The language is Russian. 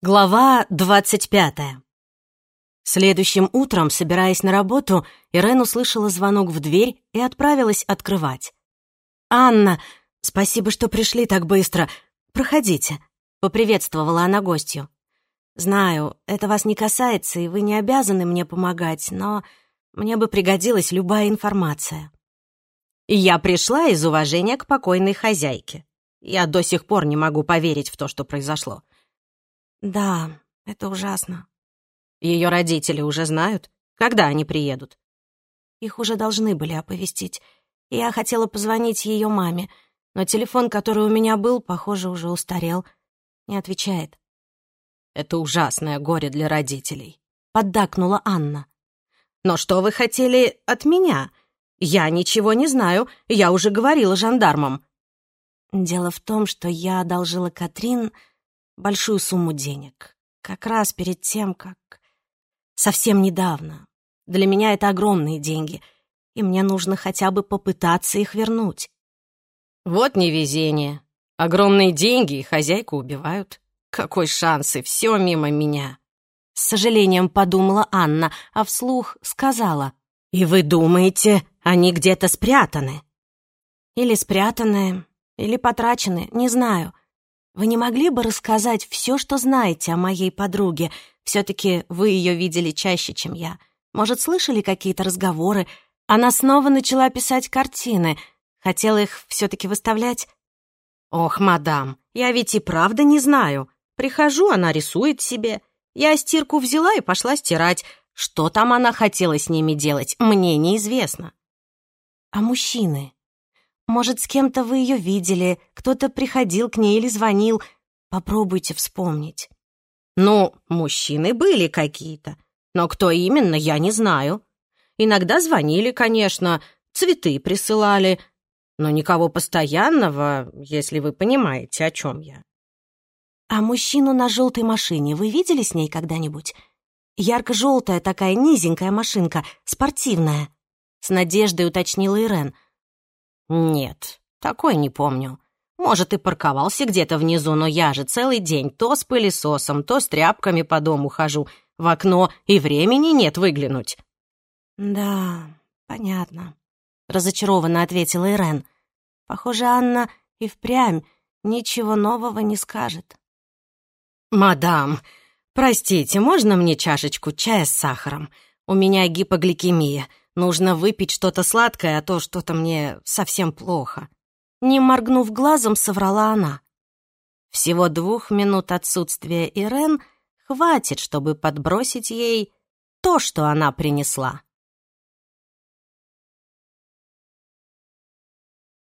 Глава двадцать пятая. Следующим утром, собираясь на работу, Ирен услышала звонок в дверь и отправилась открывать. «Анна, спасибо, что пришли так быстро. Проходите», — поприветствовала она гостью. «Знаю, это вас не касается, и вы не обязаны мне помогать, но мне бы пригодилась любая информация». «Я пришла из уважения к покойной хозяйке. Я до сих пор не могу поверить в то, что произошло. «Да, это ужасно». Ее родители уже знают? Когда они приедут?» Их уже должны были оповестить. Я хотела позвонить ее маме, но телефон, который у меня был, похоже, уже устарел. Не отвечает. «Это ужасное горе для родителей», — поддакнула Анна. «Но что вы хотели от меня? Я ничего не знаю, я уже говорила жандармам». Дело в том, что я одолжила Катрин большую сумму денег. Как раз перед тем, как... Совсем недавно. Для меня это огромные деньги, и мне нужно хотя бы попытаться их вернуть. Вот невезение. Огромные деньги и хозяйку убивают. Какой шанс, и все мимо меня. С сожалением подумала Анна, а вслух сказала. «И вы думаете, они где-то спрятаны?» Или спрятаны, или потрачены, не знаю. Вы не могли бы рассказать все, что знаете о моей подруге? Все-таки вы ее видели чаще, чем я. Может, слышали какие-то разговоры? Она снова начала писать картины. Хотела их все-таки выставлять? Ох, мадам, я ведь и правда не знаю. Прихожу, она рисует себе. Я стирку взяла и пошла стирать. Что там она хотела с ними делать, мне неизвестно. А мужчины? Может, с кем-то вы ее видели, кто-то приходил к ней или звонил. Попробуйте вспомнить. Ну, мужчины были какие-то, но кто именно, я не знаю. Иногда звонили, конечно, цветы присылали, но никого постоянного, если вы понимаете, о чем я. А мужчину на желтой машине вы видели с ней когда-нибудь? Ярко-желтая такая низенькая машинка, спортивная. С надеждой уточнила Ирен — «Нет, такой не помню. Может, и парковался где-то внизу, но я же целый день то с пылесосом, то с тряпками по дому хожу. В окно и времени нет выглянуть». «Да, понятно», — разочарованно ответила Ирен. «Похоже, Анна и впрямь ничего нового не скажет». «Мадам, простите, можно мне чашечку чая с сахаром? У меня гипогликемия. Нужно выпить что-то сладкое, а то что-то мне совсем плохо. Не моргнув глазом, соврала она. Всего двух минут отсутствия Ирен хватит, чтобы подбросить ей то, что она принесла.